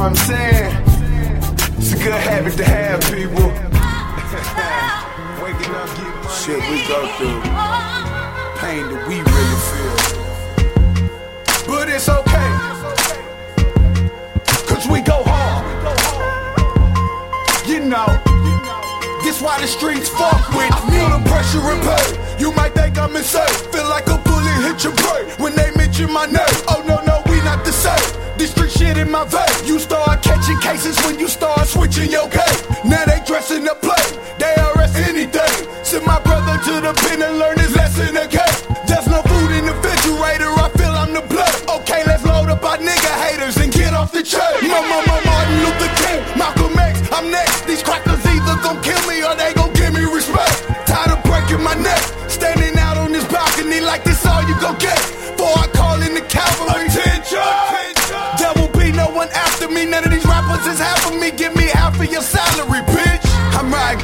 what I'm saying? It's a good habit to have, people. Waking up, money. Shit we go through. Pain that we really feel. But it's okay. Cause we go hard. You know. This why the streets fuck with me. Feel the pressure and pain. You might think I'm insane. Feel like a bullet hit your brain when they mention my name.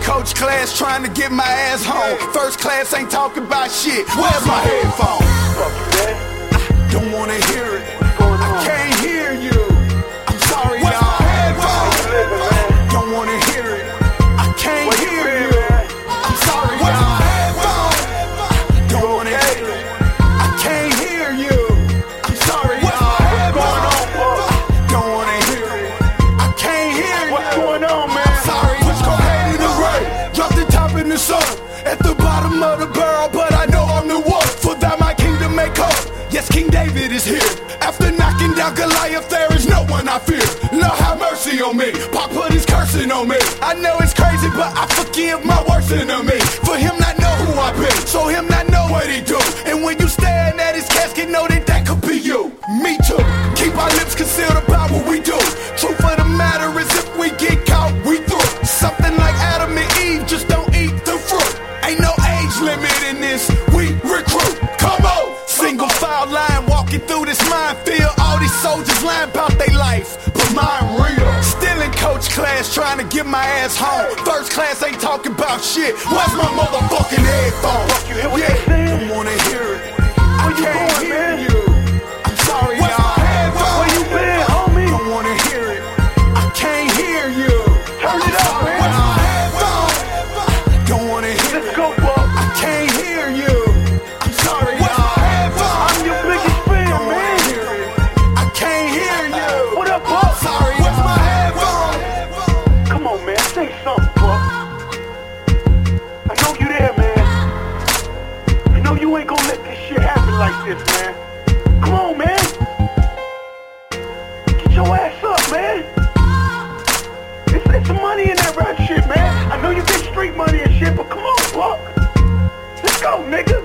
Coach class trying to get my ass home. First class ain't talking about shit. Where's my headphone? David is here. After knocking down Goliath, there is no one I fear. Lord have mercy on me. Pop put his cursing on me. I know it's crazy, but I forgive my worst enemy. For him not know who I be, so him not know what he do. And when you staring at his casket, know that that could be you. Me too. Keep our lips concealed through this minefield. All these soldiers lying about their life, but mine real. Still in coach class trying to get my ass home. First class ain't talking about shit. Where's my motherfucking headphones? this, man. Come on, man. Get your ass up, man. It's, it's money in that rap shit, man. I know you get street money and shit, but come on, fuck. Let's go, nigga.